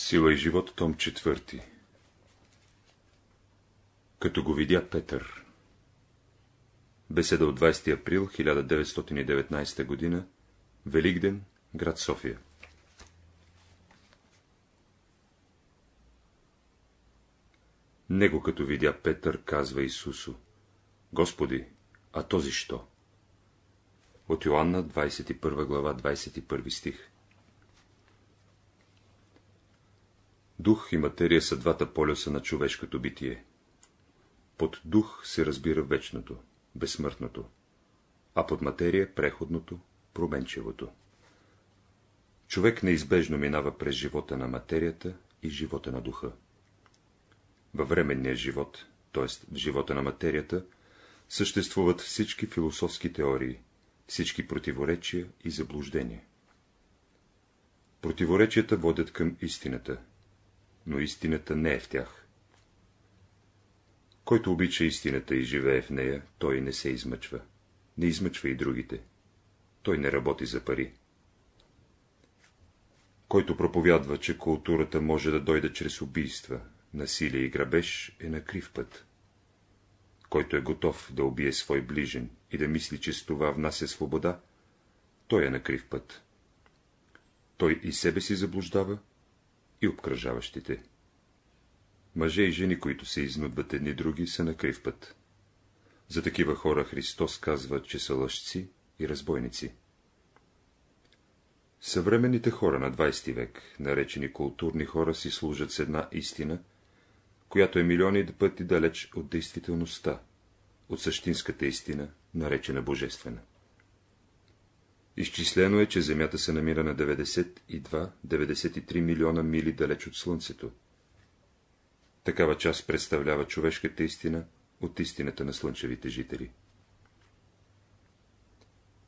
Сила и живот, том четвърти Като го видя Петър Беседа от 20 април 1919 г. Великден, град София Него като видя Петър, казва Исусо, Господи, а този що? От Йоанна, 21 глава, 21 стих Дух и материя са двата полюса на човешкото битие. Под дух се разбира вечното, безсмъртното, а под материя преходното, променчевото. Човек неизбежно минава през живота на материята и живота на духа. Във временния живот, т.е. в живота на материята, съществуват всички философски теории, всички противоречия и заблуждения. Противоречията водят към истината, но истината не е в тях. Който обича истината и живее в нея, той не се измъчва. Не измъчва и другите. Той не работи за пари. Който проповядва, че културата може да дойде чрез убийства, насилие и грабеж, е на крив път. Който е готов да убие свой ближен и да мисли, че с това внася свобода, той е на крив път. Той и себе си заблуждава, и обкръжаващите. Мъже и жени, които се изнудват едни други, са на крив път. За такива хора Христос казва, че са лъжци и разбойници. Съвременните хора на 20 век, наречени културни хора, си служат с една истина, която е милиони пъти далеч от действителността, от същинската истина, наречена божествена. Изчислено е, че Земята се намира на 92-93 милиона мили далеч от Слънцето. Такава част представлява човешката истина от истината на слънчевите жители.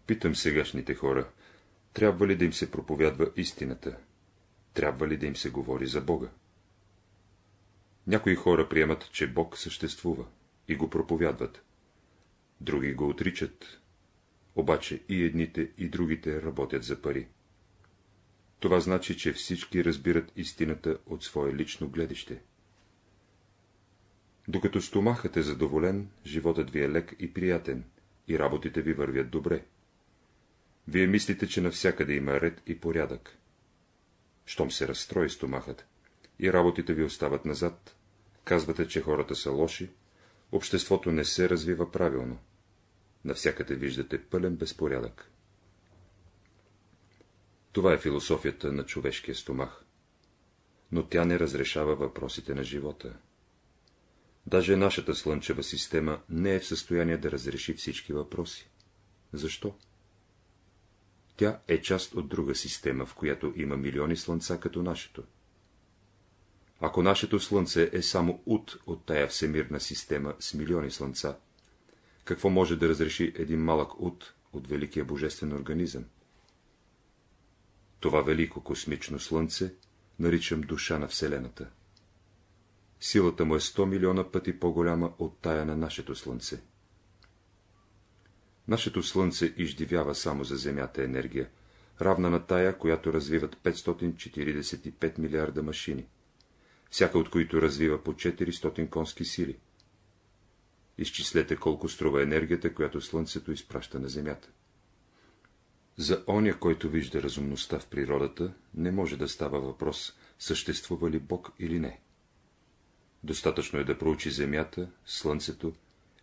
Питам сегашните хора, трябва ли да им се проповядва истината? Трябва ли да им се говори за Бога? Някои хора приемат, че Бог съществува и го проповядват. Други го отричат, обаче и едните и другите работят за пари. Това значи, че всички разбират истината от свое лично гледище. Докато стомахът е задоволен, животът ви е лек и приятен, и работите ви вървят добре. Вие мислите, че навсякъде има ред и порядък. Щом се разстрои стомахът, и работите ви остават назад, казвате, че хората са лоши, обществото не се развива правилно. Навсякъде виждате пълен безпорядък. Това е философията на човешкия стомах. Но тя не разрешава въпросите на живота. Даже нашата слънчева система не е в състояние да разреши всички въпроси. Защо? Тя е част от друга система, в която има милиони слънца като нашето. Ако нашето слънце е само ут от тая всемирна система с милиони слънца, какво може да разреши един малък ут от великия божествен организъм? Това велико космично слънце наричам душа на Вселената. Силата му е 100 милиона пъти по-голяма от тая на нашето слънце. Нашето слънце издивява само за Земята енергия, равна на тая, която развиват 545 милиарда машини, всяка от които развива по 400 конски сили. Изчислете колко струва енергията, която Слънцето изпраща на Земята. За оня, който вижда разумността в природата, не може да става въпрос, съществува ли Бог или не. Достатъчно е да проучи Земята, Слънцето,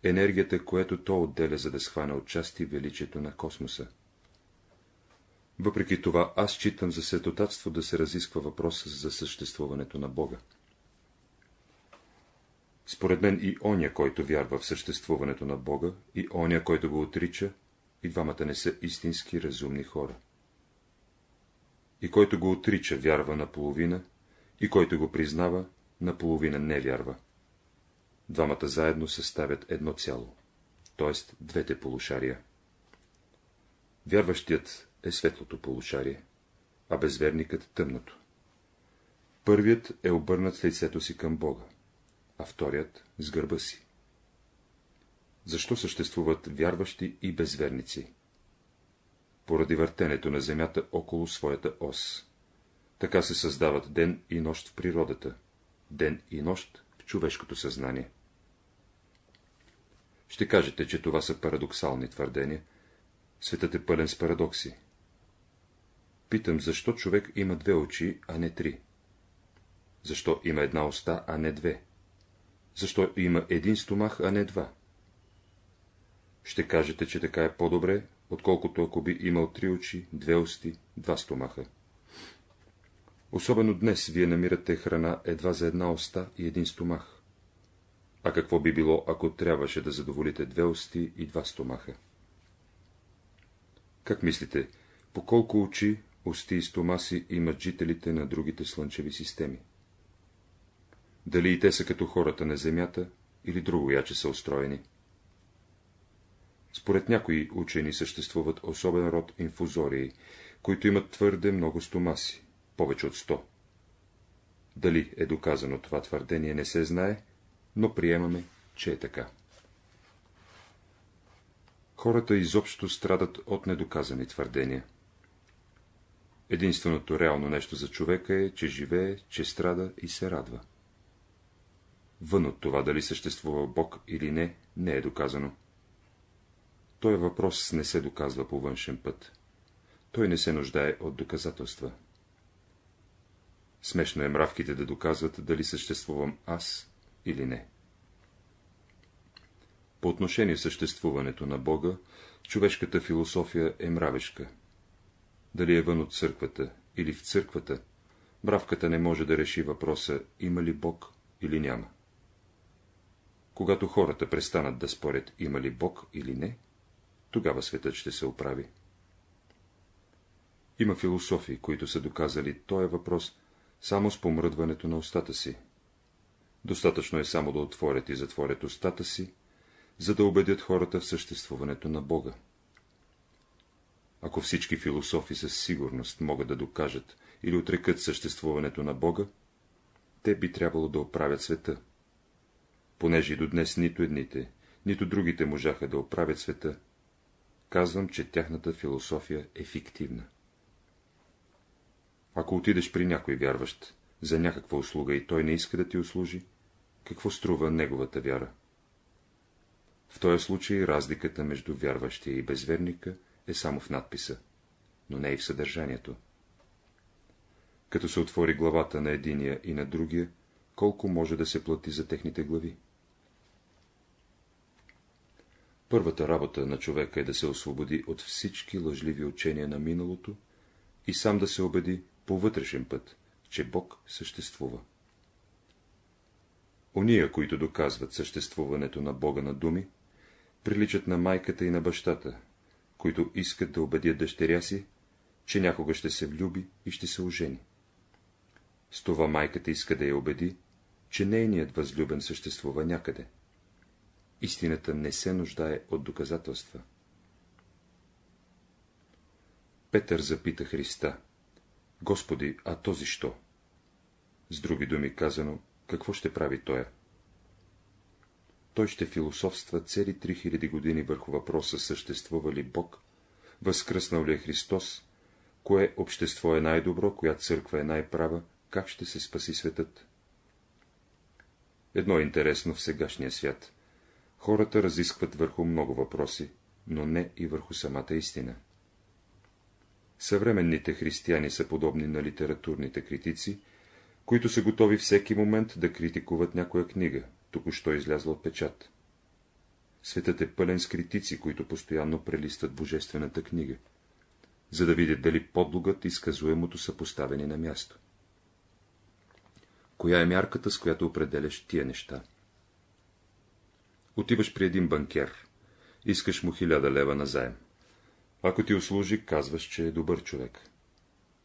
енергията, което то отделя, за да схване отчасти величието на космоса. Въпреки това, аз читам за светотатство да се разисква въпроса за съществуването на Бога. Според мен и оня, който вярва в съществуването на Бога, и оня, който го отрича, и двамата не са истински разумни хора. И който го отрича, вярва наполовина, и който го признава, наполовина не вярва. Двамата заедно съставят едно цяло, т.е. двете полушария. Вярващият е светлото полушарие, а безверникът тъмното. Първият е обърнат с лицето си към Бога а вторият с гърба си. Защо съществуват вярващи и безверници? Поради въртенето на Земята около своята ос. Така се създават ден и нощ в природата, ден и нощ в човешкото съзнание. Ще кажете, че това са парадоксални твърдения. Светът е пълен с парадокси. Питам, защо човек има две очи, а не три? Защо има една уста, а не две? Защо има един стомах, а не два? Ще кажете, че така е по-добре, отколкото ако би имал три очи, две усти, два стомаха. Особено днес вие намирате храна едва за една уста и един стомах. А какво би било, ако трябваше да задоволите две усти и два стомаха? Как мислите, по колко очи, усти и стомаси имат жителите на другите слънчеви системи? Дали и те са като хората на Земята, или друго яче са устроени? Според някои учени съществуват особен род инфузории, които имат твърде много стомаси, повече от сто. Дали е доказано това твърдение, не се знае, но приемаме, че е така. Хората изобщо страдат от недоказани твърдения. Единственото реално нещо за човека е, че живее, че страда и се радва. Вън от това, дали съществува Бог или не, не е доказано. Той въпрос не се доказва по външен път. Той не се нуждае от доказателства. Смешно е мравките да доказват, дали съществувам аз или не. По отношение съществуването на Бога, човешката философия е мравешка. Дали е вън от църквата или в църквата, мравката не може да реши въпроса, има ли Бог или няма. Когато хората престанат да спорят, има ли Бог или не, тогава светът ще се оправи. Има философи, които са доказали този въпрос само с помръдването на устата си. Достатъчно е само да отворят и затворят устата си, за да убедят хората в съществуването на Бога. Ако всички философи със сигурност могат да докажат или отрекат съществуването на Бога, те би трябвало да оправят света. Понеже и до днес нито едните, нито другите можаха да оправят света, казвам, че тяхната философия е фиктивна. Ако отидеш при някой вярващ за някаква услуга и той не иска да ти услужи, какво струва неговата вяра? В този случай разликата между вярващия и безверника е само в надписа, но не и в съдържанието. Като се отвори главата на единия и на другия, колко може да се плати за техните глави? Първата работа на човека е да се освободи от всички лъжливи учения на миналото и сам да се убеди по вътрешен път, че Бог съществува. Ония, които доказват съществуването на Бога на думи, приличат на майката и на бащата, които искат да убедят дъщеря си, че някога ще се влюби и ще се ожени. С това майката иска да я убеди, че нейният възлюбен съществува някъде. Истината не се нуждае от доказателства. Петър запита Христа. Господи, а този що? С други думи казано, какво ще прави той? Той ще философства цели 3000 години върху въпроса съществува ли Бог, възкръснал ли е Христос, кое общество е най-добро, коя църква е най-права, как ще се спаси светът. Едно е интересно в сегашния свят. Хората разискват върху много въпроси, но не и върху самата истина. Съвременните християни са подобни на литературните критици, които са готови всеки момент да критикуват някоя книга, току-що излязла от печат. Светът е пълен с критици, които постоянно прелистват божествената книга, за да видят дали подлогът и сказуемото са поставени на място. Коя е мярката, с която определяш тия неща? Отиваш при един банкер, искаш му хиляда лева на заем. Ако ти услужи, казваш, че е добър човек.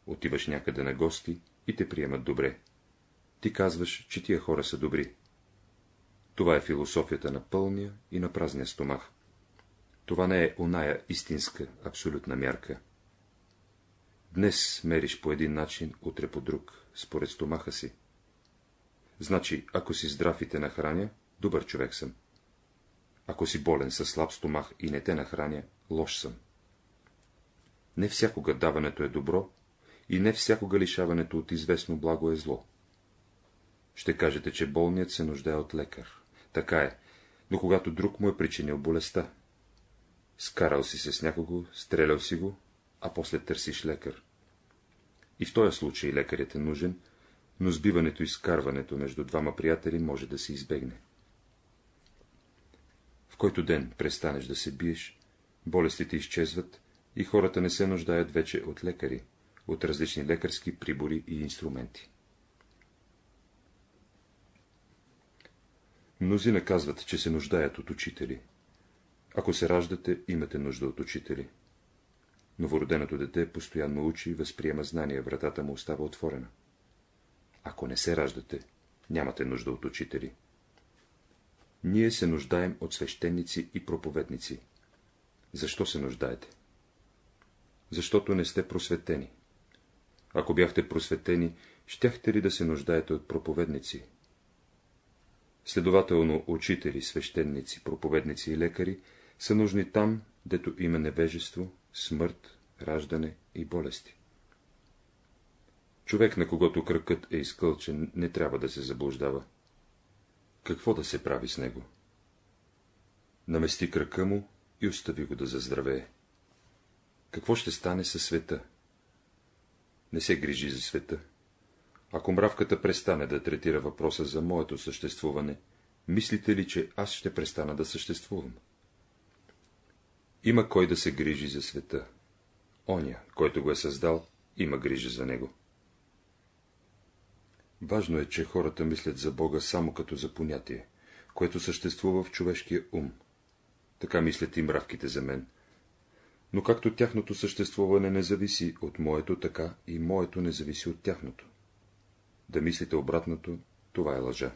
Отиваш някъде на гости и те приемат добре. Ти казваш, че тия хора са добри. Това е философията на пълния и на празния стомах. Това не е оная истинска, абсолютна мярка. Днес мериш по един начин, утре по друг, според стомаха си. Значи, ако си здрав и те нахраня, добър човек съм. Ако си болен със слаб стомах и не те нахраня, лош съм. Не всякога даването е добро и не всякога лишаването от известно благо е зло. Ще кажете, че болният се нуждае от лекар. Така е, но когато друг му е причинил болестта. Скарал си се с някого, стрелял си го, а после търсиш лекар. И в този случай лекарят е нужен, но сбиването и скарването между двама приятели може да се избегне. В който ден престанеш да се биеш, болестите изчезват и хората не се нуждаят вече от лекари, от различни лекарски прибори и инструменти. Мнозина казват, че се нуждаят от учители. Ако се раждате, имате нужда от учители. Новороденото дете постоянно учи и възприема знания, вратата му остава отворена. Ако не се раждате, нямате нужда от учители. Ние се нуждаем от свещеници и проповедници. Защо се нуждаете? Защото не сте просветени. Ако бяхте просветени, щяхте ли да се нуждаете от проповедници? Следователно, учители, свещеници, проповедници и лекари са нужни там, дето има невежество, смърт, раждане и болести. Човек, на когото кръкът е изкълчен, не трябва да се заблуждава. Какво да се прави с него? Намести кръка му и остави го да заздравее. Какво ще стане със света? Не се грижи за света. Ако мравката престане да третира въпроса за моето съществуване, мислите ли, че аз ще престана да съществувам? Има кой да се грижи за света. Оня, който го е създал, има грижа за него. Важно е, че хората мислят за Бога само като за понятие, което съществува в човешкия ум. Така мислят и мравките за мен. Но както тяхното съществуване не зависи от моето, така и моето не зависи от тяхното. Да мислите обратното, това е лъжа.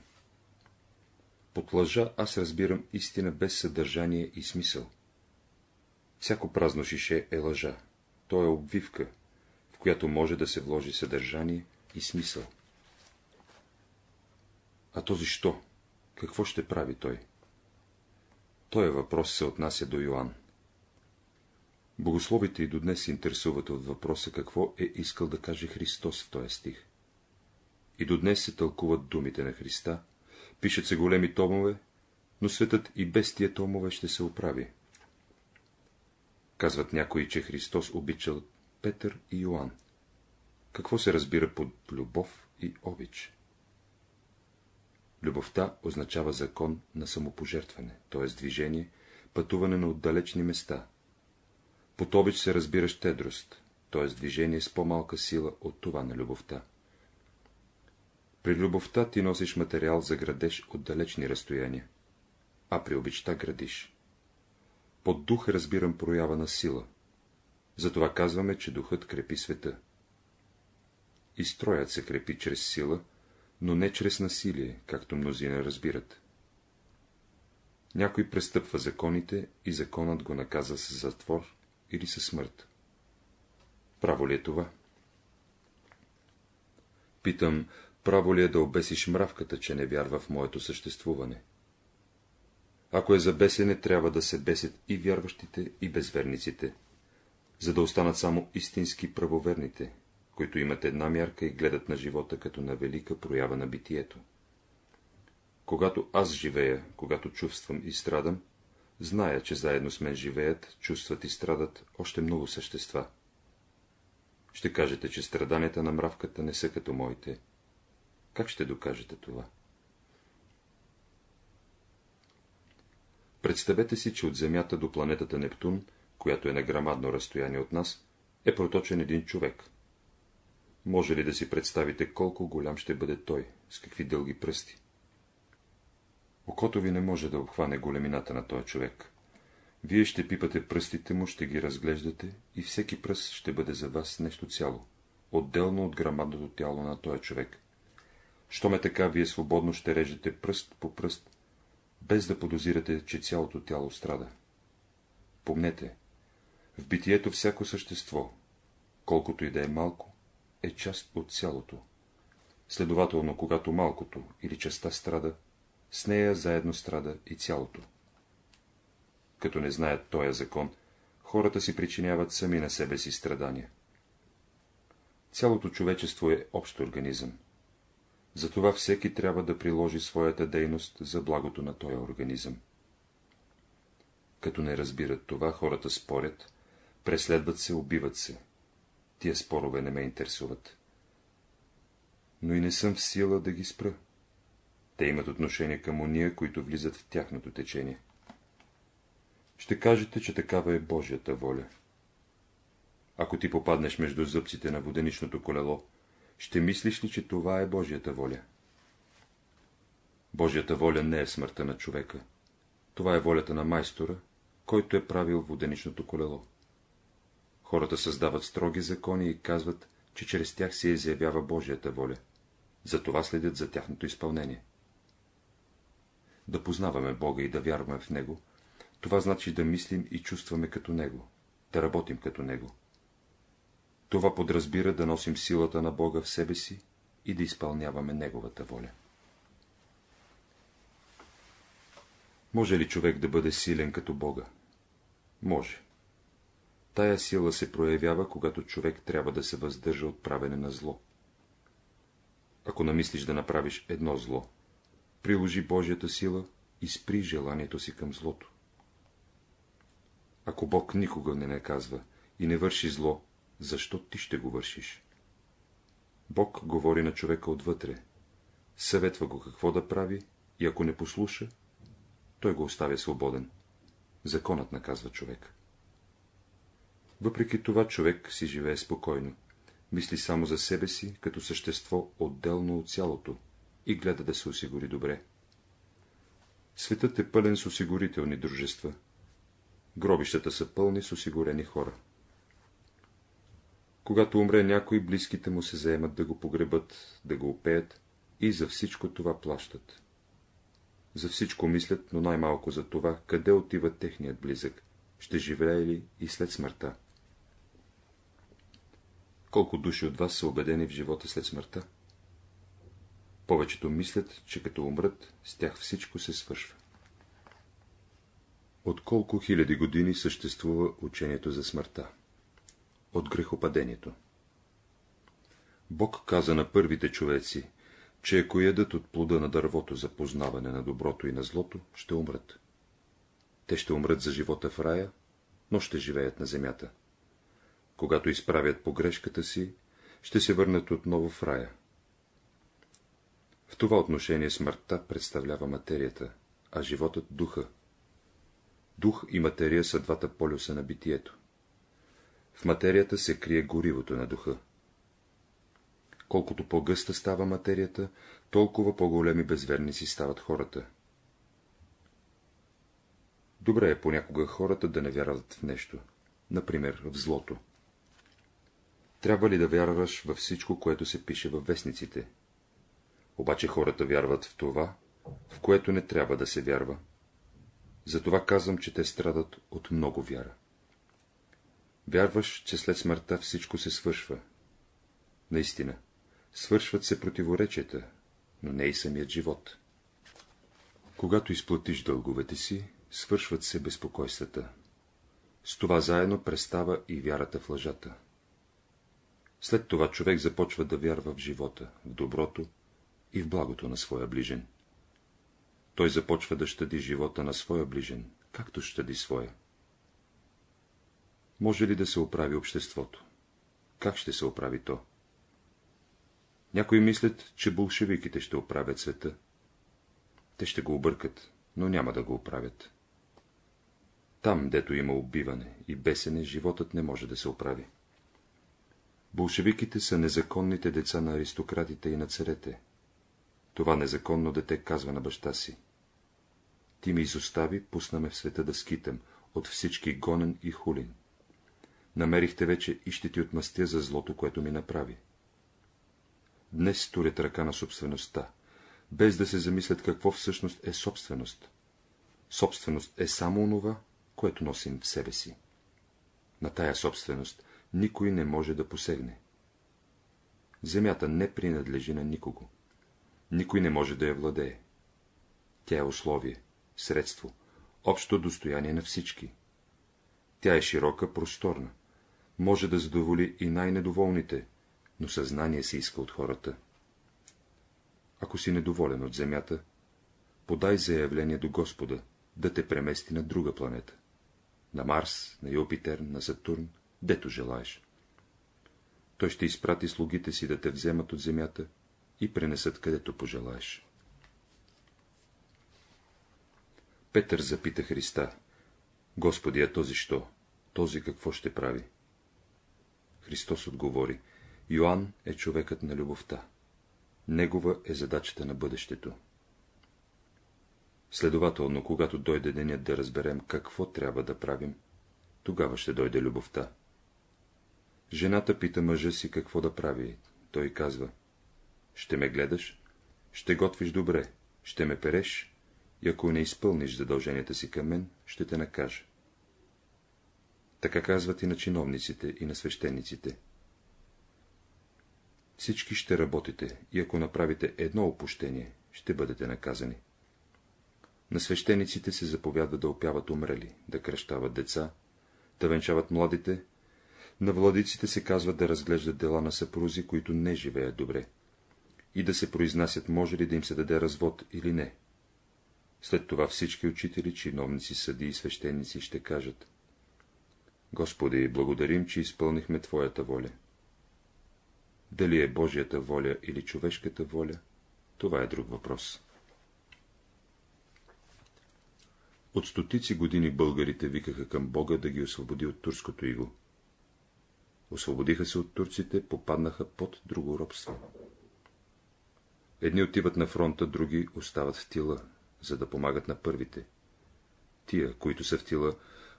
Под лъжа аз разбирам истина без съдържание и смисъл. Всяко празно шише е лъжа. То е обвивка, в която може да се вложи съдържание и смисъл. А този що? Какво ще прави той? Той въпрос се отнася до Йоанн. Богословите и до днес се интересуват от въпроса какво е искал да каже Христос в този стих. И до днес се тълкуват думите на Христа, пишат се големи томове, но светът и без тия томове ще се оправи. Казват някои, че Христос обичал Петър и Йоанн. Какво се разбира под любов и обич? Любовта означава закон на самопожертване, т.е. движение, пътуване на отдалечни места. Под обич се разбира щедрост, т.е. движение с по-малка сила от това на любовта. При любовта ти носиш материал за градеж от далечни разстояния, а при обичта градиш. Под дух разбирам проява на сила. Затова казваме, че духът крепи света. И строят се крепи чрез сила, но не чрез насилие, както мнозина разбират. Някой престъпва законите и законът го наказа с затвор или със смърт. Право ли е това? Питам, право ли е да обесиш мравката, че не вярва в моето съществуване? Ако е за бесене, трябва да се бесят и вярващите, и безверниците, за да останат само истински правоверните, които имат една мярка и гледат на живота като на велика проява на битието. Когато аз живея, когато чувствам и страдам, зная, че заедно с мен живеят, чувстват и страдат още много същества. Ще кажете, че страданията на мравката не са като моите. Как ще докажете това? Представете си, че от Земята до планетата Нептун, която е на грамадно разстояние от нас, е проточен един човек. Може ли да си представите колко голям ще бъде той, с какви дълги пръсти? Окото ви не може да обхване големината на този човек. Вие ще пипате пръстите му, ще ги разглеждате и всеки пръст ще бъде за вас нещо цяло, отделно от грамадното тяло на този човек. Щом е така, вие свободно ще режете пръст по пръст, без да подозирате, че цялото тяло страда. Помнете, в битието всяко същество, колкото и да е малко, е част от цялото. Следователно, когато малкото или частта страда, с нея заедно страда и цялото. Като не знаят този закон, хората си причиняват сами на себе си страдания. Цялото човечество е общ организъм. Затова всеки трябва да приложи своята дейност за благото на този организъм. Като не разбират това, хората спорят, преследват се, убиват се. Тия спорове не ме интересуват. Но и не съм в сила да ги спра. Те имат отношение към уния, които влизат в тяхното течение. Ще кажете, че такава е Божията воля. Ако ти попаднеш между зъбците на воденичното колело, ще мислиш ли, че това е Божията воля? Божията воля не е смъртта на човека. Това е волята на майстора, който е правил воденичното колело. Хората създават строги закони и казват, че чрез тях се изявява Божията воля. Затова следят за тяхното изпълнение. Да познаваме Бога и да вярваме в Него, това значи да мислим и чувстваме като Него, да работим като Него. Това подразбира да носим силата на Бога в себе си и да изпълняваме Неговата воля. Може ли човек да бъде силен като Бога? Може. Тая сила се проявява, когато човек трябва да се въздържа от правене на зло. Ако намислиш да направиш едно зло, приложи Божията сила и спри желанието си към злото. Ако Бог никога не наказва и не върши зло, защо ти ще го вършиш? Бог говори на човека отвътре, съветва го какво да прави и ако не послуша, той го оставя свободен. Законът наказва човек. Въпреки това човек си живее спокойно, мисли само за себе си, като същество отделно от цялото и гледа да се осигури добре. Светът е пълен с осигурителни дружества. Гробищата са пълни с осигурени хора. Когато умре някой, близките му се заемат да го погребат, да го опеят и за всичко това плащат. За всичко мислят, но най-малко за това, къде отива техният близък, ще живее ли и след смъртта. Колко души от вас са убедени в живота след смъртта? Повечето мислят, че като умрат, с тях всичко се свършва. От колко хиляди години съществува учението за смъртта? От грехопадението. Бог каза на първите човеци, че ако ядат от плода на дървото за познаване на доброто и на злото, ще умрат. Те ще умрат за живота в рая, но ще живеят на земята. Когато изправят погрешката си, ще се върнат отново в рая. В това отношение смъртта представлява материята, а животът — духа. Дух и материя са двата полюса на битието. В материята се крие горивото на духа. Колкото по-гъста става материята, толкова по-големи безверници стават хората. Добре е понякога хората да не вярват в нещо, например в злото. Трябва ли да вярваш във всичко, което се пише във вестниците? Обаче хората вярват в това, в което не трябва да се вярва. Затова казвам, че те страдат от много вяра. Вярваш, че след смъртта всичко се свършва. Наистина, свършват се противоречията, но не и самият живот. Когато изплатиш дълговете си, свършват се безпокойствата. С това заедно престава и вярата в лъжата. След това човек започва да вярва в живота, в доброто и в благото на своя ближен. Той започва да щади живота на своя ближен, както щади своя. Може ли да се оправи обществото? Как ще се оправи то? Някои мислят, че болшевиките ще оправят света. Те ще го объркат, но няма да го оправят. Там, дето има убиване и бесене, животът не може да се оправи. Болшевиките са незаконните деца на аристократите и на царете. Това незаконно дете казва на баща си. Ти ми изостави, пусна ме в света да скитам, от всички гонен и хулин. Намерихте вече и ще ти отмъстя за злото, което ми направи. Днес турят ръка на собствеността, без да се замислят какво всъщност е собственост. Собственост е само онова, което носим в себе си. На тая собственост никой не може да посегне. Земята не принадлежи на никого. Никой не може да я владее. Тя е условие, средство, общо достояние на всички. Тя е широка, просторна, може да задоволи и най-недоволните, но съзнание се иска от хората. Ако си недоволен от Земята, подай заявление до Господа, да те премести на друга планета. На Марс, на Юпитер, на Сатурн, дето желаеш. Той ще изпрати слугите си да те вземат от земята и пренесат където пожелаеш. Петър запита Христа, Господи, а този що? Този какво ще прави? Христос отговори, Йоанн е човекът на любовта. Негова е задачата на бъдещето. Следователно, когато дойде денят да разберем какво трябва да правим, тогава ще дойде любовта. Жената пита мъжа си какво да прави. Той казва, ще ме гледаш, ще готвиш добре, ще ме переш, и ако не изпълниш задълженията си към мен, ще те накажа. Така казват и на чиновниците, и на свещениците. Всички ще работите, и ако направите едно опущение, ще бъдете наказани. На свещениците се заповядва да опяват умрели, да кръщават деца, да венчават младите, на владиците се казва да разглеждат дела на съпрузи, които не живеят добре, и да се произнасят може ли да им се даде развод или не. След това всички учители, чиновници, съди и свещеници ще кажат Господи, благодарим, че изпълнихме Твоята воля. Дали е Божията воля или човешката воля, това е друг въпрос. От стотици години българите викаха към Бога да ги освободи от турското иго. Освободиха се от турците, попаднаха под друго робство. Едни отиват на фронта, други остават в тила, за да помагат на първите. Тия, които са в тила,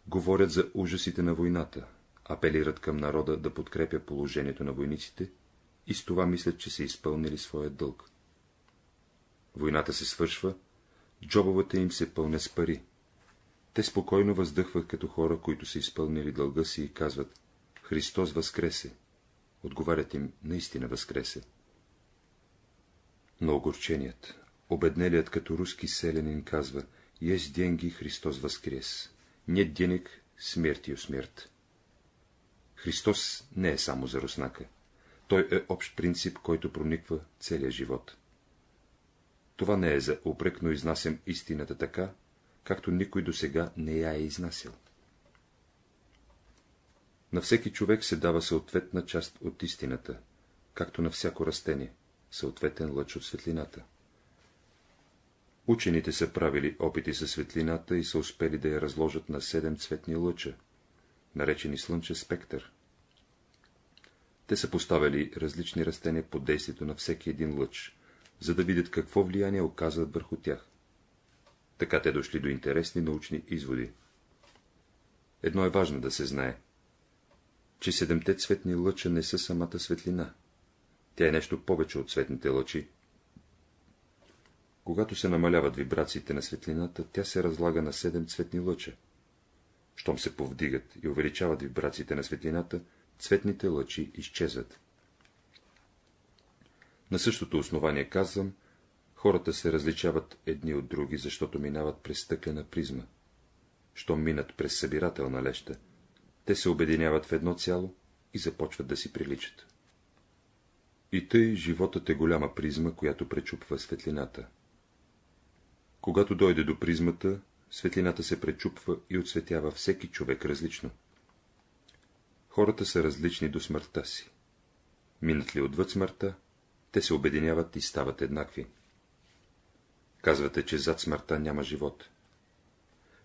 говорят за ужасите на войната, апелират към народа да подкрепя положението на войниците и с това мислят, че са изпълнили своя дълг. Войната се свършва, джобовете им се пълня с пари. Те спокойно въздъхват като хора, които са изпълнили дълга си и казват Христос възкресе. Отговарят им, наистина възкресе. Но огорченият, обеднелият като руски селянин казва, есть деньги, Христос възкрес. Нет денег, смертью смерть. Христос не е само за руснака. Той е общ принцип, който прониква целия живот. Това не е за упрек, но изнасям истината така, както никой до сега не я е изнасял. На всеки човек се дава съответна част от истината, както на всяко растение, съответен лъч от светлината. Учените са правили опити със светлината и са успели да я разложат на седем цветни лъча, наречени слънче спектър. Те са поставили различни растения под действието на всеки един лъч, за да видят какво влияние оказват върху тях. Така те дошли до интересни научни изводи. Едно е важно да се знае, че седемте цветни лъча не са самата светлина. Тя е нещо повече от цветните лъчи, когато се намаляват вибрациите на светлината, тя се разлага на седем цветни лъча. Щом се повдигат и увеличават вибрациите на светлината, цветните лъчи изчезват. На същото основание казвам, хората се различават едни от други, защото минават през стъклена призма. Щом минат през събирателна леща, те се обединяват в едно цяло и започват да си приличат. И тъй животът е голяма призма, която пречупва светлината. Когато дойде до призмата, светлината се пречупва и отсветява всеки човек различно. Хората са различни до смъртта си. Минат ли отвъд смъртта, те се обединяват и стават еднакви. Казвате, че зад смъртта няма живот.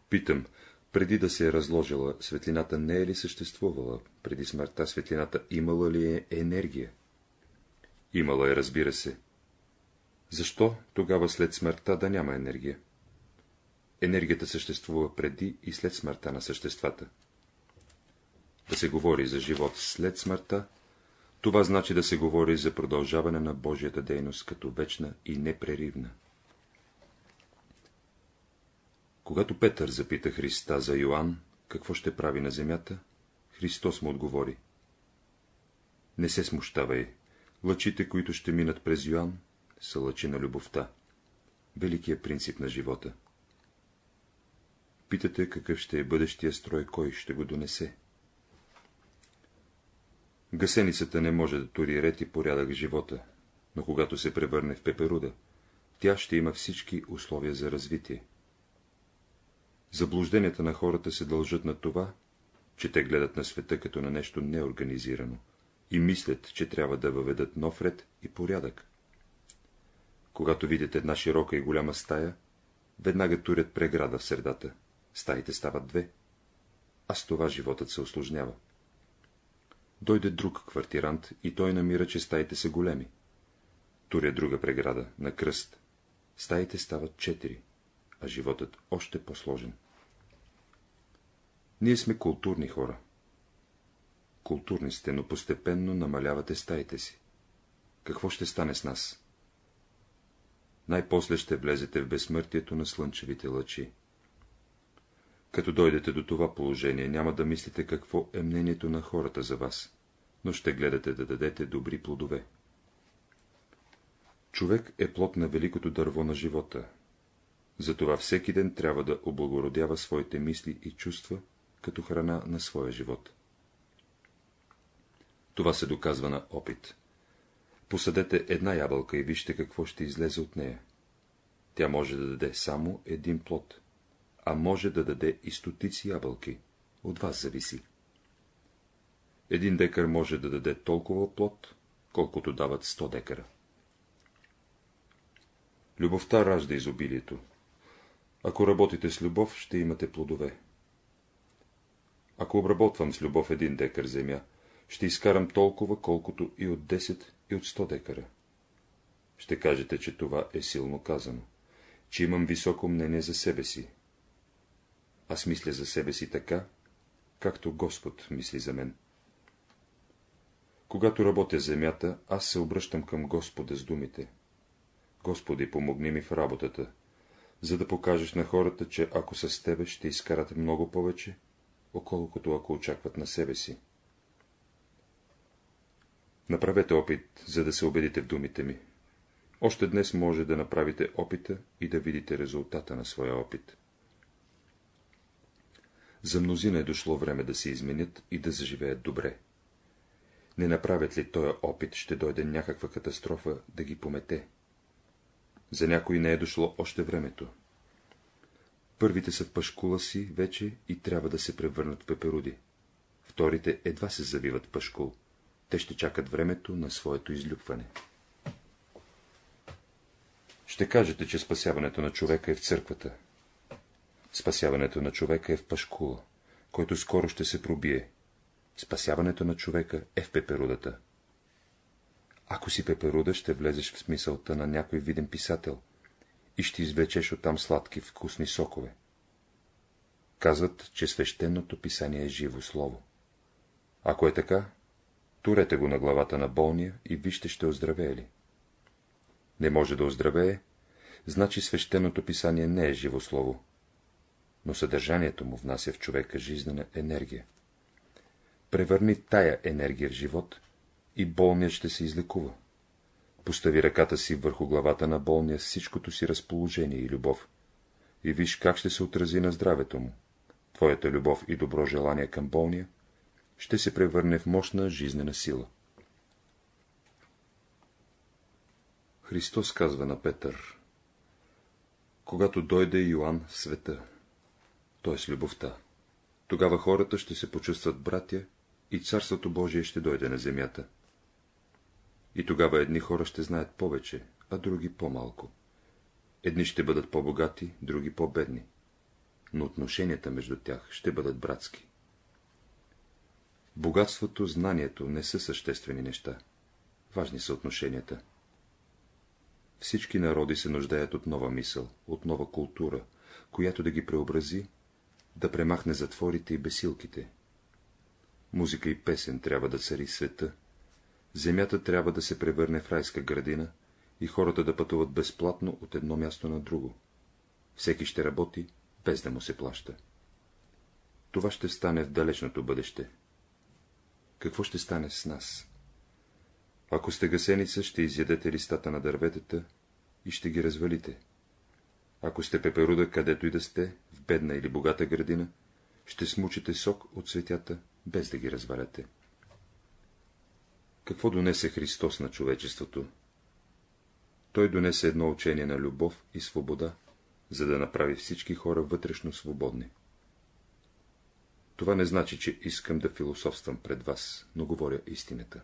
Питам, преди да се е разложила, светлината не е ли съществувала? Преди смъртта светлината имала ли е енергия? Имала е, разбира се, защо тогава след смъртта да няма енергия? Енергията съществува преди и след смъртта на съществата. Да се говори за живот след смъртта, това значи да се говори за продължаване на Божията дейност като вечна и непреривна. Когато Петър запита Христа за Йоанн, какво ще прави на земята, Христос му отговори. Не се смущавай, лъчите, които ще минат през Йоанн, са лъчи на любовта, великият принцип на живота. Питате, какъв ще е бъдещия строй, кой ще го донесе. Гасеницата не може да тури ред и порядък в живота, но когато се превърне в пеперуда, тя ще има всички условия за развитие. Заблужденията на хората се дължат на това, че те гледат на света като на нещо неорганизирано и мислят, че трябва да въведат нов ред и порядък. Когато видят една широка и голяма стая, веднага турят преграда в средата. Стаите стават две, а с това животът се осложнява. Дойде друг квартирант и той намира, че стаите са големи. Туря друга преграда, на кръст. Стаите стават четири, а животът още по-сложен. Ние сме културни хора. Културни сте, но постепенно намалявате стаите си. Какво ще стане с нас? Най-после ще влезете в безсмъртието на слънчевите лъчи. Като дойдете до това положение, няма да мислите какво е мнението на хората за вас, но ще гледате да дадете добри плодове. Човек е плод на великото дърво на живота. Затова всеки ден трябва да облагородява своите мисли и чувства като храна на своя живот. Това се доказва на опит. Посадете една ябълка и вижте какво ще излезе от нея. Тя може да даде само един плод, а може да даде и стотици ябълки. От вас зависи. Един декар може да даде толкова плод, колкото дават 100 декара. Любовта ражда изобилието. Ако работите с любов, ще имате плодове. Ако обработвам с любов един декар земя, ще изкарам толкова, колкото и от 10 и от 100 декара. Ще кажете, че това е силно казано, че имам високо мнение за себе си. Аз мисля за себе си така, както Господ мисли за мен. Когато работя земята, аз се обръщам към Господа с думите. Господи, помогни ми в работата, за да покажеш на хората, че ако с Тебе, ще изкарат много повече, околкото ако очакват на себе си. Направете опит, за да се убедите в думите ми. Още днес може да направите опита и да видите резултата на своя опит. За мнозина е дошло време да се изменят и да заживеят добре. Не направят ли този опит, ще дойде някаква катастрофа да ги помете. За някой не е дошло още времето. Първите са в пашкула си вече и трябва да се превърнат в пеперуди. Вторите едва се завиват в пашкул. Те ще чакат времето на своето излюпване. Ще кажете, че спасяването на човека е в църквата. Спасяването на човека е в пашкула, който скоро ще се пробие. Спасяването на човека е в пеперудата. Ако си пеперуда, ще влезеш в смисълта на някой виден писател и ще извлечеш оттам сладки, вкусни сокове. Казват, че свещеното писание е живо слово. Ако е така, турете го на главата на болния и вижте, ще оздравее ли. Не може да оздравее, значи свещеното писание не е живо слово, но съдържанието му внася в човека жизнена енергия. Превърни тая енергия в живот и болният ще се излекува. Постави ръката си върху главата на болния с всичкото си разположение и любов. И виж как ще се отрази на здравето му. Твоята любов и добро желание към болния ще се превърне в мощна жизнена сила. Христос казва на Петър, когато дойде Йоанн в света, т.е. любовта, тогава хората ще се почувстват братя и Царството Божие ще дойде на земята. И тогава едни хора ще знаят повече, а други по-малко. Едни ще бъдат по-богати, други по-бедни, но отношенията между тях ще бъдат братски. Богатството, знанието не са съществени неща. Важни са отношенията. Всички народи се нуждаят от нова мисъл, от нова култура, която да ги преобрази, да премахне затворите и бесилките. Музика и песен трябва да цари света, Земята трябва да се превърне в райска градина и хората да пътуват безплатно от едно място на друго. Всеки ще работи, без да му се плаща. Това ще стане в далечното бъдеще. Какво ще стане с нас? Ако сте гасеница, ще изядете листата на дърветата и ще ги развалите. Ако сте пеперуда, където и да сте, в бедна или богата градина, ще смучите сок от цветята, без да ги разваляте. Какво донесе Христос на човечеството? Той донесе едно учение на любов и свобода, за да направи всички хора вътрешно свободни. Това не значи, че искам да философствам пред вас, но говоря истината.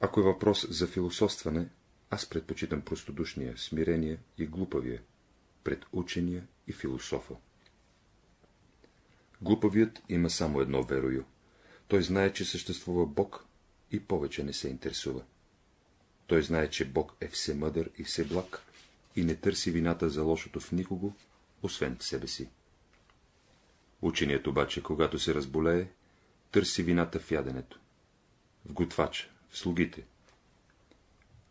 Ако е въпрос за философстване, аз предпочитам простодушния, смирения и глупавия, пред учения и философа. Глупавият има само едно верою. Той знае, че съществува Бог и повече не се интересува. Той знае, че Бог е всемъдър и всеблаг и не търси вината за лошото в никого, освен в себе си. Ученият обаче, когато се разболее, търси вината в яденето, в готвача, в слугите.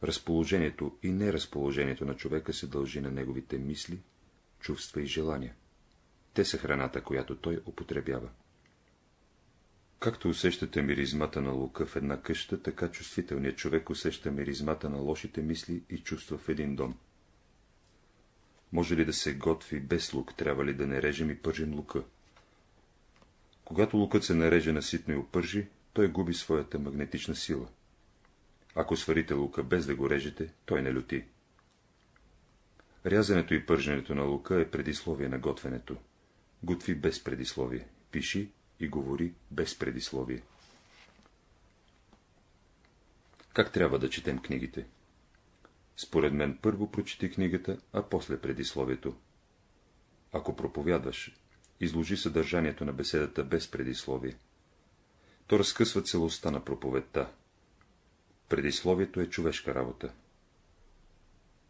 Разположението и неразположението на човека се дължи на неговите мисли, чувства и желания. Те са храната, която той употребява. Както усещате миризмата на лука в една къща, така чувствителният човек усеща миризмата на лошите мисли и чувства в един дом. Може ли да се готви без лук, трябва ли да не режем и пържим лука? Когато лукът се нареже наситно и опържи, той губи своята магнетична сила. Ако сварите лука без да го режете, той не люти. Рязането и пърженето на лука е предисловие на готвенето. Готви без предисловие, пиши и говори без предисловие. Как трябва да четем книгите? Според мен първо прочети книгата, а после предисловието. Ако проповядваш, изложи съдържанието на беседата без предисловие. То разкъсва целостта на проповедта. Предисловието е човешка работа.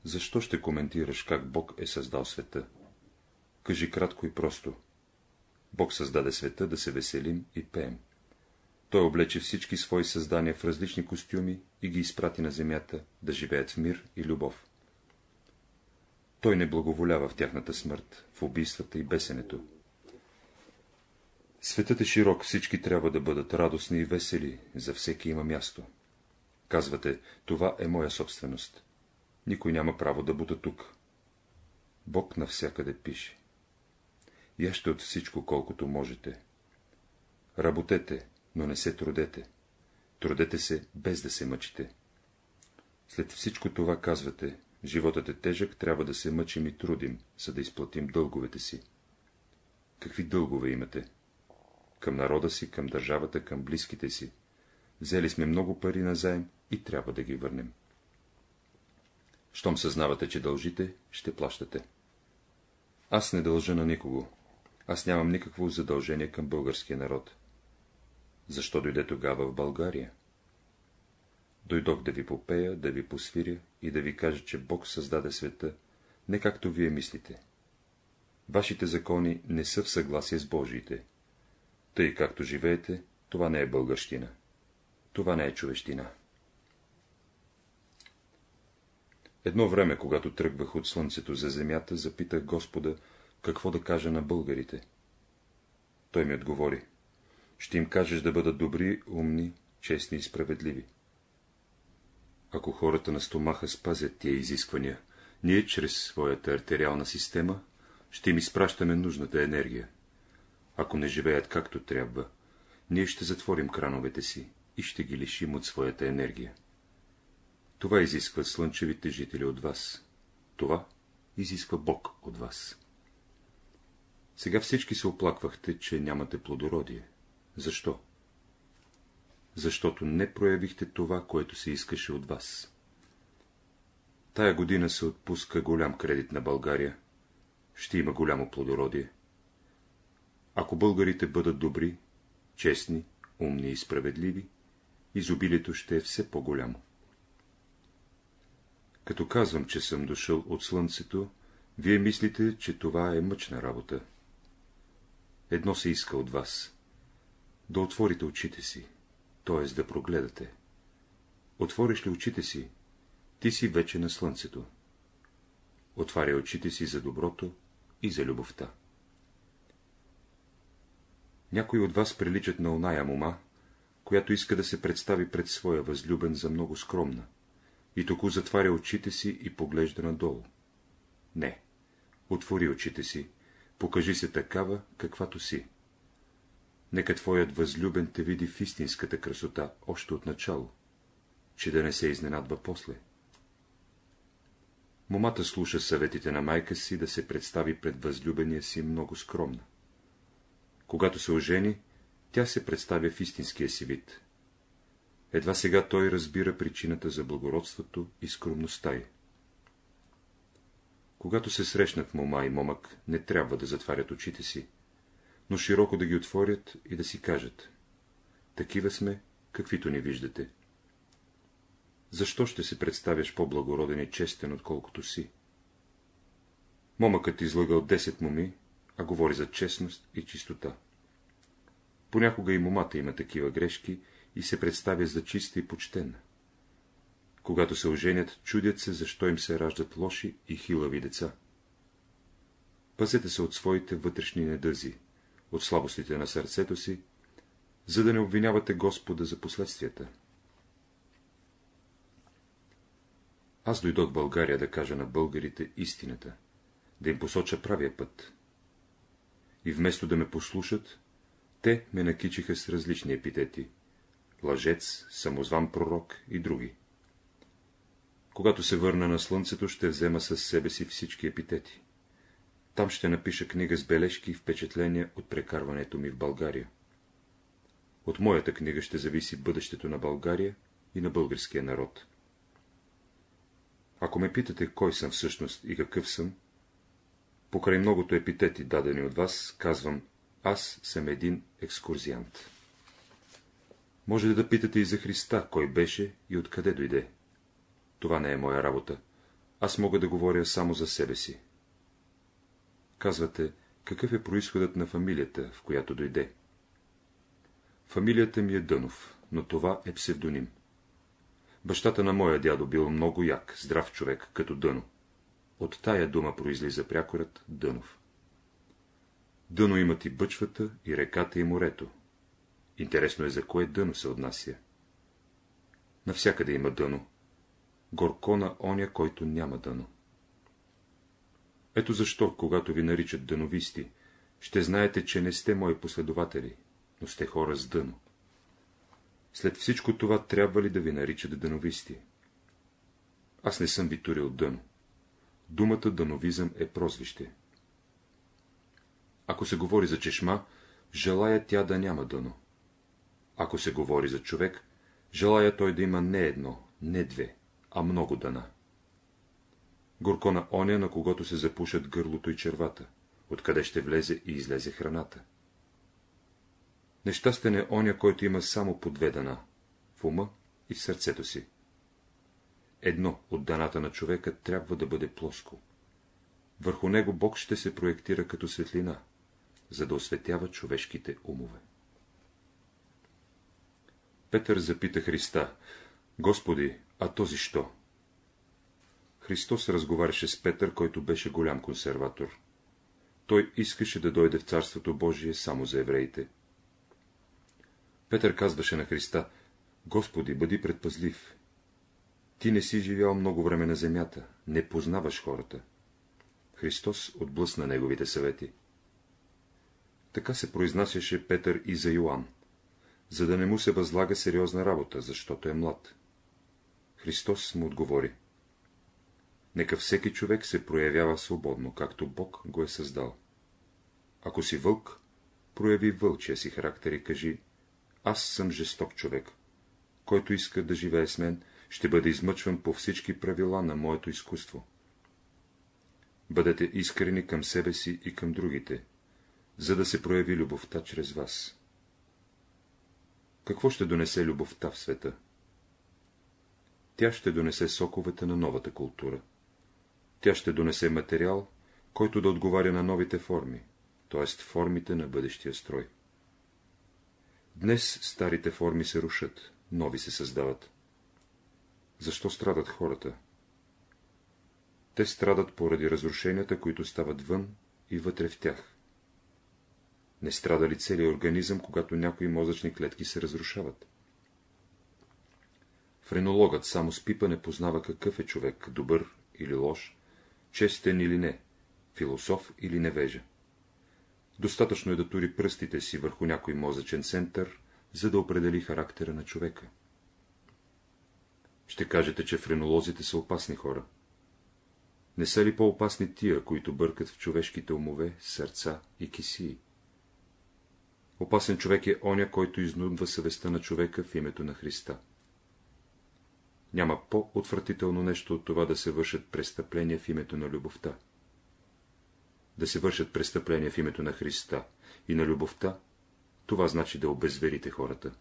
Защо ще коментираш как Бог е създал света? Кажи кратко и просто. Бог създаде света да се веселим и пеем. Той облече всички свои създания в различни костюми и ги изпрати на земята да живеят в мир и любов. Той не благоволява в тяхната смърт, в убийствата и бесенето. Светът е широк, всички трябва да бъдат радостни и весели, за всеки има място. Казвате, това е моя собственост. Никой няма право да бута тук. Бог навсякъде пише. Яще от всичко, колкото можете. Работете, но не се трудете. Трудете се, без да се мъчите. След всичко това казвате, животът е тежък, трябва да се мъчим и трудим, за да изплатим дълговете си. Какви дългове имате? Към народа си, към държавата, към близките си. Взели сме много пари на заем и трябва да ги върнем. Щом съзнавате, че дължите, ще плащате. Аз не дължа на никого. Аз нямам никакво задължение към българския народ. Защо дойде тогава в България? Дойдох да ви попея, да ви посвиря и да ви кажа, че Бог създаде света, не както вие мислите. Вашите закони не са в съгласие с Божиите. Тъй както живеете, това не е българщина. Това не е човещина. Едно време, когато тръгвах от слънцето за земята, запитах Господа, какво да кажа на българите. Той ми отговори. Ще им кажеш да бъдат добри, умни, честни и справедливи. Ако хората на стомаха спазят тия изисквания, ние, чрез своята артериална система, ще им изпращаме нужната енергия. Ако не живеят както трябва, ние ще затворим крановете си и ще ги лишим от своята енергия. Това изисква слънчевите жители от вас. Това изисква Бог от вас. Сега всички се оплаквахте, че нямате плодородие. Защо? Защото не проявихте това, което се искаше от вас. Тая година се отпуска голям кредит на България. Ще има голямо плодородие. Ако българите бъдат добри, честни, умни и справедливи, изобилието ще е все по-голямо. Като казвам, че съм дошъл от слънцето, вие мислите, че това е мъчна работа. Едно се иска от вас — да отворите очите си, т.е. да прогледате. Отвориш ли очите си, ти си вече на слънцето. Отваря очите си за доброто и за любовта. Някои от вас приличат на оная мома, която иска да се представи пред своя възлюбен за много скромна, и току затваря очите си и поглежда надолу. Не, отвори очите си, покажи се такава, каквато си. Нека твоят възлюбен те види в истинската красота още от начало, че да не се изненадва после. Момата слуша съветите на майка си да се представи пред възлюбения си много скромна. Когато се ожени, тя се представя в истинския си вид. Едва сега той разбира причината за благородството и скромността й. Когато се срещнат мома и момък, не трябва да затварят очите си, но широко да ги отворят и да си кажат. Такива сме, каквито ни виждате. Защо ще се представяш по-благороден и честен, отколкото си? Момъкът излъгал 10 моми, а говори за честност и чистота. Понякога и момата има такива грешки и се представя за чиста и почтена. Когато се оженят, чудят се, защо им се раждат лоши и хилави деца. Пазете се от своите вътрешни недъзи, от слабостите на сърцето си, за да не обвинявате Господа за последствията. Аз дойдох в България да кажа на българите истината, да им посоча правия път. И вместо да ме послушат, те ме накичиха с различни епитети — лъжец, самозван пророк и други. Когато се върна на слънцето, ще взема със себе си всички епитети. Там ще напиша книга с бележки и впечатления от прекарването ми в България. От моята книга ще зависи бъдещето на България и на българския народ. Ако ме питате, кой съм всъщност и какъв съм, покрай многото епитети, дадени от вас, казвам, аз съм един екскурзиант. Може да питате и за Христа, кой беше и откъде дойде. Това не е моя работа. Аз мога да говоря само за себе си. Казвате, какъв е происходът на фамилията, в която дойде? Фамилията ми е Дънов, но това е псевдоним. Бащата на моя дядо бил много як, здрав човек, като Дъно. От тая дума произлиза прякорът Дънов. Дъно имат и бъчвата, и реката, и морето. Интересно е за кое дъно се отнася. Навсякъде има дъно. Горко на оня, който няма дъно. Ето защо, когато ви наричат дъновисти, ще знаете, че не сте мои последователи, но сте хора с дъно. След всичко това трябва ли да ви наричат дъновисти? Аз не съм ви турил дъно. Думата дъновизъм е прозвище. Ако се говори за чешма, желая тя да няма дъно. Ако се говори за човек, желая той да има не едно, не две, а много дъна. Горко на оня, на когото се запушат гърлото и червата, откъде ще влезе и излезе храната. Нещастен е оня, който има само по две дана, в ума и в сърцето си. Едно от даната на човека трябва да бъде плоско. Върху него Бог ще се проектира като светлина, за да осветява човешките умове. Петър запита Христа, Господи, а този що? Христос разговаряше с Петър, който беше голям консерватор. Той искаше да дойде в Царството Божие само за евреите. Петър казваше на Христа, Господи, бъди предпазлив. Ти не си живял много време на земята, не познаваш хората. Христос отблъсна неговите съвети. Така се произнасяше Петър и за Йоанн, за да не му се възлага сериозна работа, защото е млад. Христос му отговори. Нека всеки човек се проявява свободно, както Бог го е създал. Ако си вълк, прояви вълчия си характер и кажи, аз съм жесток човек. Който иска да живее с мен, ще бъде измъчван по всички правила на моето изкуство. Бъдете искрени към себе си и към другите, за да се прояви любовта чрез вас. Какво ще донесе любовта в света? Тя ще донесе соковете на новата култура. Тя ще донесе материал, който да отговаря на новите форми, т.е. формите на бъдещия строй. Днес старите форми се рушат, нови се създават. Защо страдат хората? Те страдат поради разрушенията, които стават вън и вътре в тях. Не страда ли целият организъм, когато някои мозъчни клетки се разрушават? Френологът само с пипа не познава какъв е човек, добър или лош, честен или не, философ или невежа. Достатъчно е да тури пръстите си върху някой мозъчен център, за да определи характера на човека. Ще кажете, че френолозите са опасни хора. Не са ли по-опасни тия, които бъркат в човешките умове, сърца и кисии? Опасен човек е оня, който изнудва съвестта на човека в името на Христа. Няма по-отвратително нещо от това да се вършат престъпления в името на любовта. Да се вършат престъпления в името на Христа и на любовта, това значи да обезверите хората.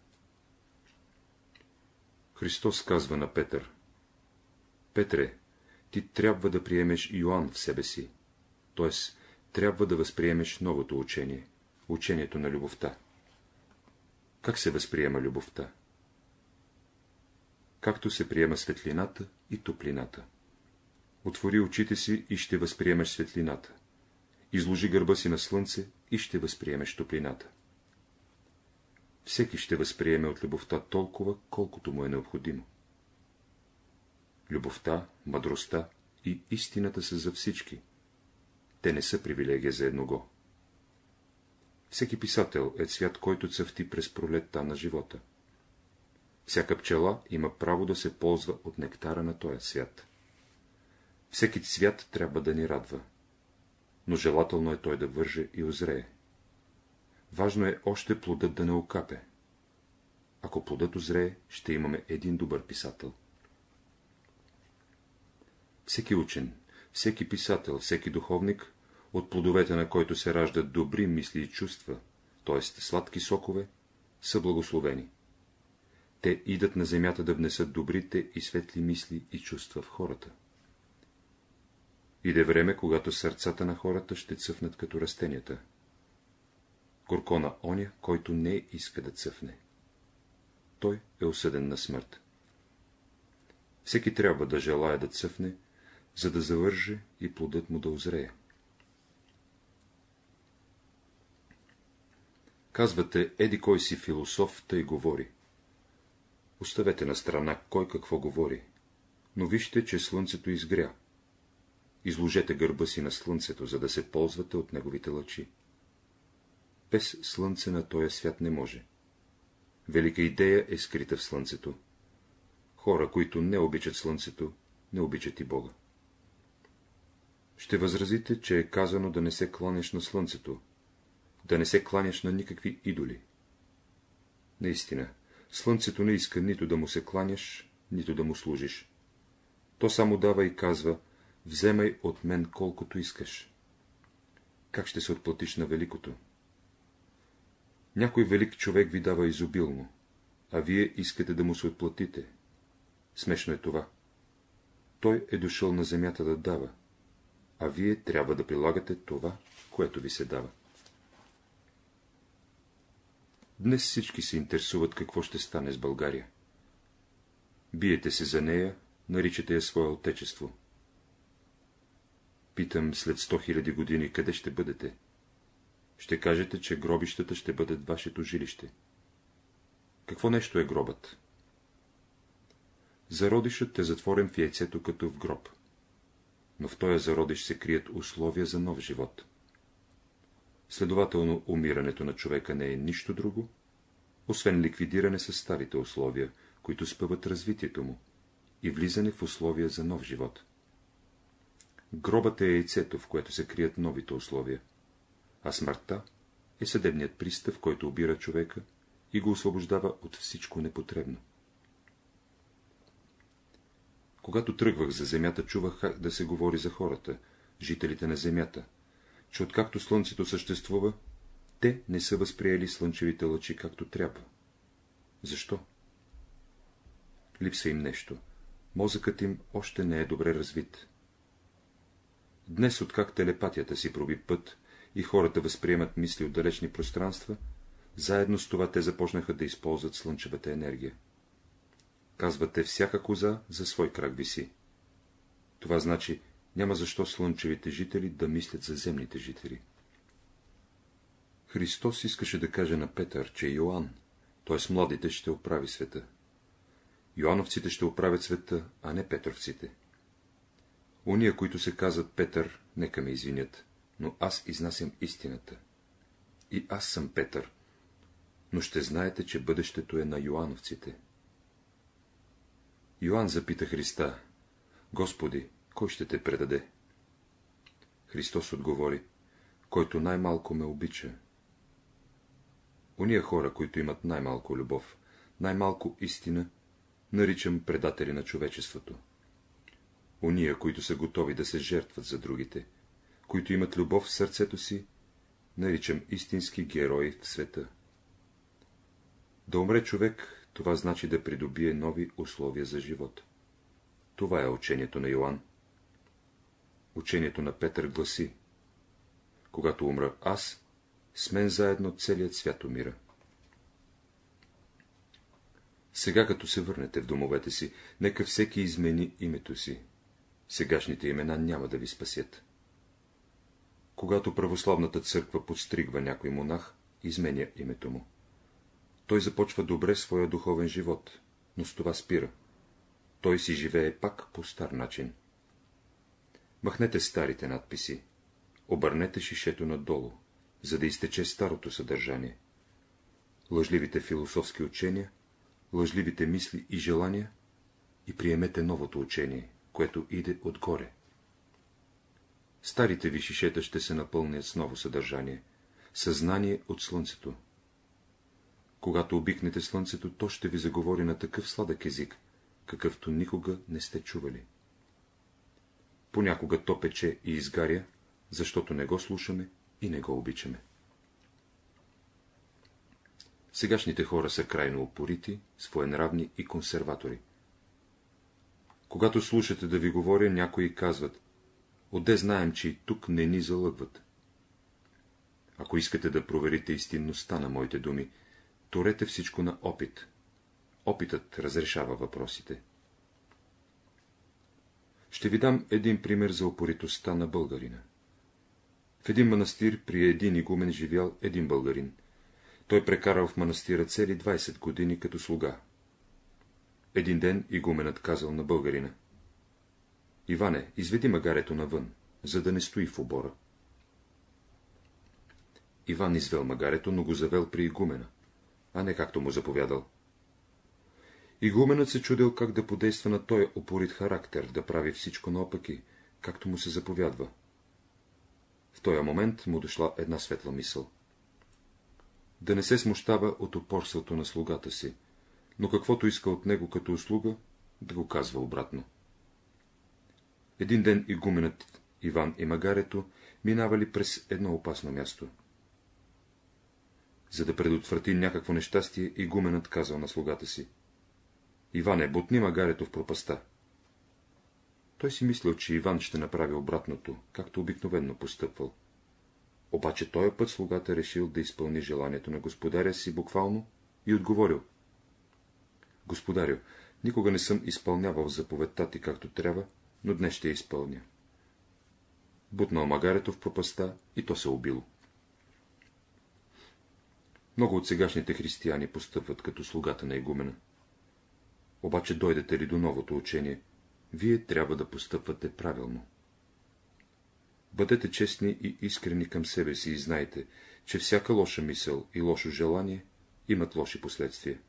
Христос казва на Петър. Петре, ти трябва да приемеш Йоанн в себе си, т.е. трябва да възприемеш новото учение, учението на любовта. Как се възприема любовта? Както се приема светлината и топлината. Отвори очите си и ще възприемеш светлината. Изложи гърба си на слънце и ще възприемеш топлината. Всеки ще възприеме от любовта толкова, колкото му е необходимо. Любовта, мъдростта и истината са за всички. Те не са привилегия за едного. Всеки писател е цвят, който цъфти през пролетта на живота. Всяка пчела има право да се ползва от нектара на този свят. Всеки цвят трябва да ни радва, но желателно е той да върже и озрее. Важно е още плодът да не окапе. Ако плодът озрее, ще имаме един добър писател. Всеки учен, всеки писател, всеки духовник, от плодовете на който се раждат добри мисли и чувства, т.е. сладки сокове, са благословени. Те идат на земята да внесат добрите и светли мисли и чувства в хората. Иде време, когато сърцата на хората ще цъфнат като растенията. Горко на оня, който не иска да цъфне. Той е осъден на смърт. Всеки трябва да желая да цъфне, за да завърже и плодът му да озрее. Казвате, еди кой си философ, тъй говори. Оставете на страна кой какво говори, но вижте, че слънцето изгря. Изложете гърба си на слънцето, за да се ползвате от неговите лъчи. Без слънце на този свят не може. Велика идея е скрита в слънцето. Хора, които не обичат слънцето, не обичат и Бога. Ще възразите, че е казано да не се кланяш на слънцето, да не се кланяш на никакви идоли. Наистина, слънцето не иска нито да му се кланяш, нито да му служиш. То само дава и казва, вземай от мен колкото искаш. Как ще се отплатиш на великото? Някой велик човек ви дава изобилно, а вие искате да му се отплатите. Смешно е това. Той е дошъл на земята да дава, а вие трябва да прилагате това, което ви се дава. Днес всички се интересуват какво ще стане с България. Биете се за нея, наричате я свое отечество. Питам след 100 000 години, къде ще бъдете? Ще кажете, че гробищата ще бъдат вашето жилище. Какво нещо е гробът? Зародишът е затворен в яйцето като в гроб. Но в този зародиш се крият условия за нов живот. Следователно, умирането на човека не е нищо друго, освен ликвидиране с старите условия, които спъват развитието му, и влизане в условия за нов живот. Гробът е яйцето, в което се крият новите условия, а смъртта е съдебният пристав, който обира човека и го освобождава от всичко непотребно. Когато тръгвах за земята, чувах да се говори за хората, жителите на земята, че откакто слънцето съществува, те не са възприели слънчевите лъчи както трябва. Защо? Липса им нещо. Мозъкът им още не е добре развит. Днес, откак телепатията си проби път и хората възприемат мисли от далечни пространства, заедно с това те започнаха да използват слънчевата енергия. Казвате, всяка коза за свой крак виси. Това значи, няма защо слънчевите жители да мислят за земните жители. Христос искаше да каже на Петър, че Йоанн, т.е. младите, ще оправи света. Йоановците ще оправят света, а не Петровците. Уния, които се казват Петър, нека ме извинят, но аз изнасям истината. и аз съм Петър, но ще знаете, че бъдещето е на Йоановците. Йоанн запита Христа, Господи, кой ще те предаде? Христос отговори, който най-малко ме обича. Уния хора, които имат най-малко любов, най-малко истина, наричам предатели на човечеството. Уния, които са готови да се жертват за другите, които имат любов в сърцето си, наричам истински герои в света. Да умре човек, това значи да придобие нови условия за живот. Това е учението на Йоанн. Учението на Петър гласи, когато умра аз, с мен заедно целият свят умира. Сега, като се върнете в домовете си, нека всеки измени името си. Сегашните имена няма да ви спасят. Когато православната църква подстригва някой монах, изменя името му. Той започва добре своя духовен живот, но с това спира. Той си живее пак по стар начин. Махнете старите надписи, обърнете шишето надолу, за да изтече старото съдържание. Лъжливите философски учения, лъжливите мисли и желания и приемете новото учение, което иде отгоре. Старите ви шишета ще се напълнят с ново съдържание, съзнание от слънцето. Когато обикнете слънцето, то ще ви заговори на такъв сладък език, какъвто никога не сте чували. Понякога то пече и изгаря, защото не го слушаме и не го обичаме. Сегашните хора са крайно опорити, своенравни и консерватори. Когато слушате да ви говоря, някои казват, отде знаем, че и тук не ни залъгват. Ако искате да проверите истинността на моите думи, торете всичко на опит. Опитът разрешава въпросите. Ще ви дам един пример за опоритостта на българина. В един манастир при един игумен живял един българин. Той прекарал в манастира цели 20 години като слуга. Един ден игуменът казал на българина. Иване, изведи магарето навън, за да не стои в обора. Иван извел магарето, но го завел при игумена, а не както му заповядал. Игуменът се чудил как да подейства на той опорит характер, да прави всичко наопаки, както му се заповядва. В този момент му дошла една светла мисъл. Да не се смущава от упорството на слугата си, но каквото иска от него като услуга, да го казва обратно. Един ден игуменът Иван и магарето минавали през едно опасно място. За да предотврати някакво нещастие, игуменът казал на слугата си. Иване, бутни магарето в пропаста. Той си мислил, че Иван ще направи обратното, както обикновенно постъпвал. Обаче този път слугата решил да изпълни желанието на господаря си буквално и отговорил. Господарю, никога не съм изпълнявал заповедта ти както трябва, но днес ще я изпълня. Бутнал магарето в пропаста и то се убило. Много от сегашните християни постъпват като слугата на игумена. Обаче дойдете ли до новото учение, вие трябва да постъпвате правилно. Бъдете честни и искрени към себе си и знайте, че всяка лоша мисъл и лошо желание имат лоши последствия.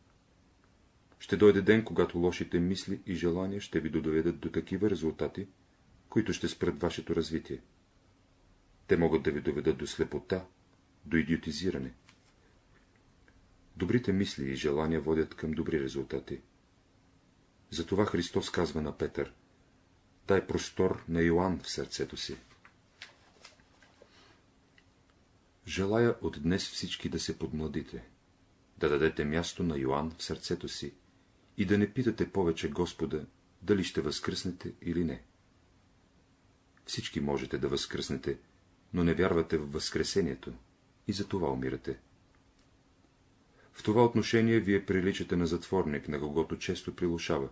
Ще дойде ден, когато лошите мисли и желания ще ви доведат до такива резултати, които ще спрат вашето развитие. Те могат да ви доведат до слепота, до идиотизиране. Добрите мисли и желания водят към добри резултати. Затова Христос казва на Петър, дай простор на Йоанн в сърцето си. Желая от днес всички да се подмладите, да дадете място на Йоанн в сърцето си и да не питате повече Господа, дали ще възкръснете или не. Всички можете да възкръснете, но не вярвате в Възкресението и за това умирате. В това отношение вие приличате на затворник, на когото често прилушава.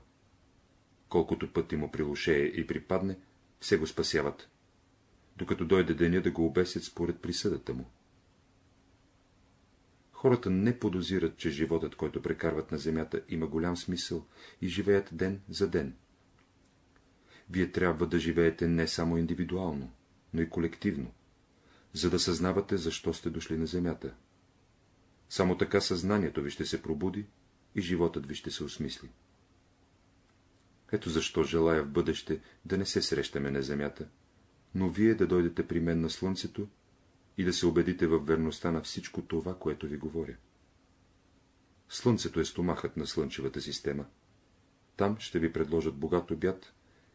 Колкото пъти му прилушее и припадне, все го спасяват, докато дойде деня да го обесят според присъдата му. Хората не подозират, че животът, който прекарват на земята, има голям смисъл и живеят ден за ден. Вие трябва да живеете не само индивидуално, но и колективно, за да съзнавате, защо сте дошли на земята. Само така съзнанието ви ще се пробуди и животът ви ще се осмисли. Ето защо желая в бъдеще да не се срещаме на земята, но вие да дойдете при мен на слънцето и да се убедите в верността на всичко това, което ви говоря. Слънцето е стомахът на слънчевата система. Там ще ви предложат богат обяд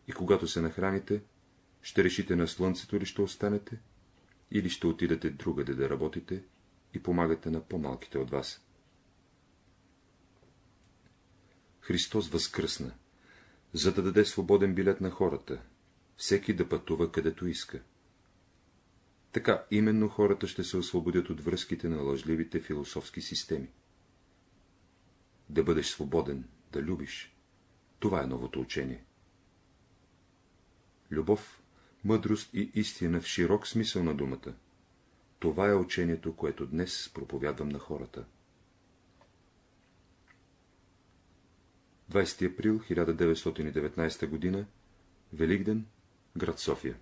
и когато се нахраните, ще решите на слънцето ли ще останете или ще отидете другаде да работите и помагате на по-малките от вас. Христос възкръсна, за да даде свободен билет на хората, всеки да пътува където иска. Така именно хората ще се освободят от връзките на лъжливите философски системи. Да бъдеш свободен, да любиш, това е новото учение. Любов, мъдрост и истина в широк смисъл на думата. Това е учението, което днес проповядвам на хората. 20 април 1919 г. Великден, град София